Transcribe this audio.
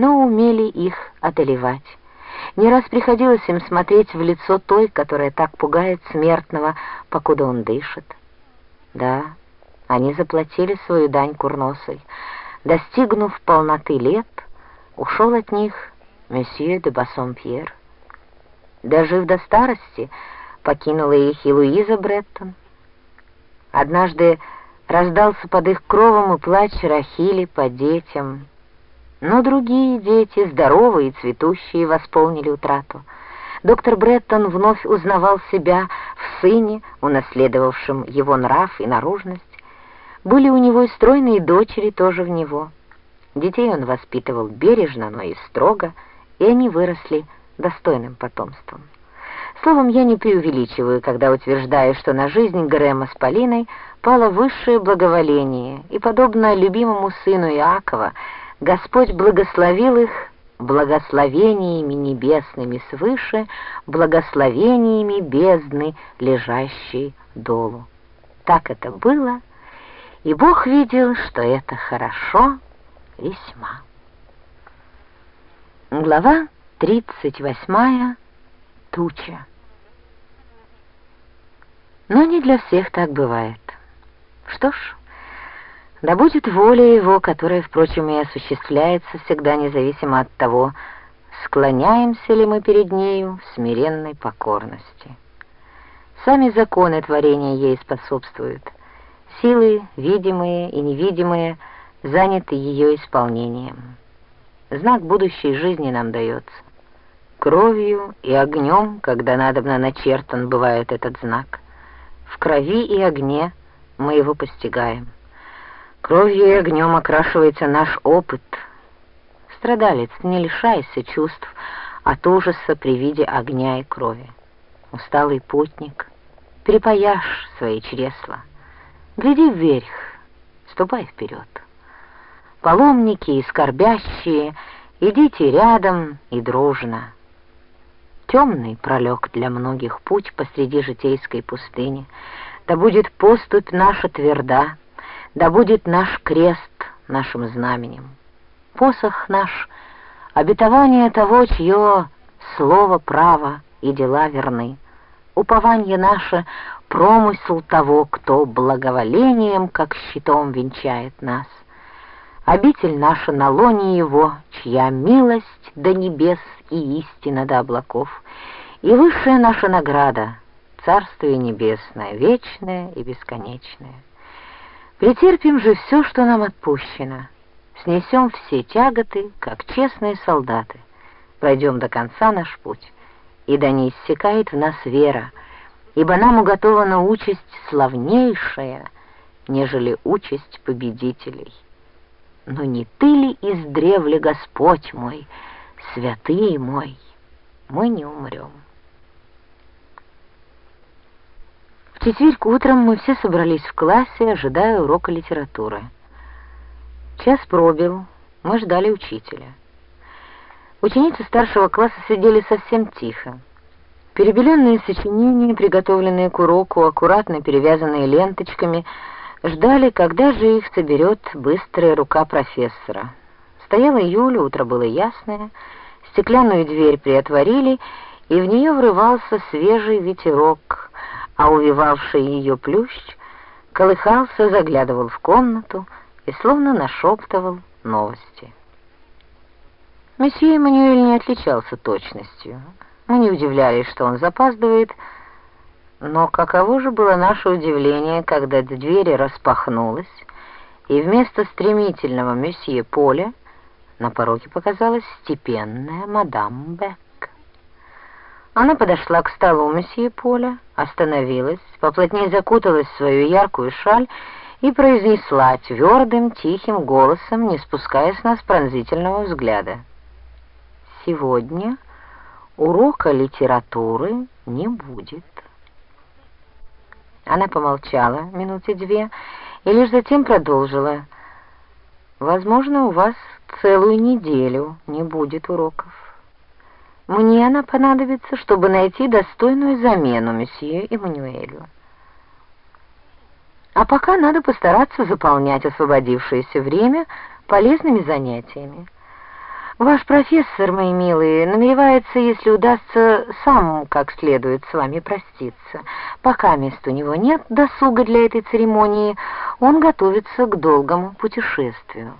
но умели их одолевать. Не раз приходилось им смотреть в лицо той, которая так пугает смертного, покуда он дышит. Да, они заплатили свою дань курносой. Достигнув полноты лет, ушел от них месье де Бассомпьер. Дожив до старости, покинула их и Луиза Бреттон. Однажды раздался под их кровом и плач Рахили по детям. Но другие дети, здоровые и цветущие, восполнили утрату. Доктор Бреттон вновь узнавал себя в сыне, унаследовавшем его нрав и наружность. Были у него и стройные дочери тоже в него. Детей он воспитывал бережно, но и строго, и они выросли достойным потомством. Словом, я не преувеличиваю, когда утверждаю, что на жизнь Грэма с Полиной пало высшее благоволение, и, подобно любимому сыну Иакова, Господь благословил их благословениями небесными свыше, благословениями бездны, лежащей долу. Так это было, и Бог видел, что это хорошо весьма. Глава тридцать восьмая. Туча. Но не для всех так бывает. Что ж, да будет воля его, которая, впрочем, и осуществляется всегда независимо от того, склоняемся ли мы перед нею в смиренной покорности. Сами законы творения ей способствуют. Силы, видимые и невидимые, заняты ее исполнением. Знак будущей жизни нам дается. Кровью и огнем, когда надобно начертан бывает этот знак. В крови и огне мы его постигаем. Кровью и огнем окрашивается наш опыт. Страдалец, не лишайся чувств от ужаса при виде огня и крови. Усталый путник, перепаяшь свои чресла. Гляди вверх, ступай вперед. Паломники и скорбящие, идите рядом и дружно. Темный пролег для многих путь посреди житейской пустыни. Да будет поступь наша тверда, да будет наш крест нашим знаменем. Посох наш — обетование того, чье слово право и дела верны. Упование наше — промысел того, кто благоволением, как щитом, венчает нас. Обитель наша на лоне его, чья милость до небес и истина до облаков, и высшая наша награда — Царствие Небесное, вечное и бесконечное. Претерпим же все, что нам отпущено, снесем все тяготы, как честные солдаты, пройдем до конца наш путь, и да не иссякает в нас вера, ибо нам уготована участь славнейшая, нежели участь победителей. Но не ты ли издревле, Господь мой, святый мой, мы не умрем. Четверг утром мы все собрались в классе, ожидая урока литературы. Час пробил, мы ждали учителя. Ученицы старшего класса сидели совсем тихо. Перебеленные сочинения, приготовленные к уроку, аккуратно перевязанные ленточками — Ждали, когда же их соберет быстрая рука профессора. Стояла июля, утро было ясное, стеклянную дверь приотворили, и в нее врывался свежий ветерок, а увивавший ее плющ колыхался, заглядывал в комнату и словно нашептывал новости. Месье Эммануэль не отличался точностью. Мы не удивлялись, что он запаздывает, но каково же было наше удивление, когда дверь распахнулась, и вместо стремительного месье Поля на пороге показалась степенная мадам Бек. Она подошла к столу месье Поля, остановилась, поплотнее закуталась в свою яркую шаль и произнесла твердым, тихим голосом, не спуская с нас пронзительного взгляда. «Сегодня урока литературы не будет». Она помолчала минуты две и лишь затем продолжила. «Возможно, у вас целую неделю не будет уроков. Мне она понадобится, чтобы найти достойную замену месье Эммануэлю. А пока надо постараться заполнять освободившееся время полезными занятиями. Ваш профессор, мои милые, намеревается, если удастся, сам как следует с вами проститься. Пока мест у него нет досуга для этой церемонии, он готовится к долгому путешествию.